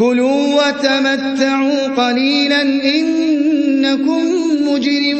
كلوا وتمتعوا قليلا إنكم مجرمون.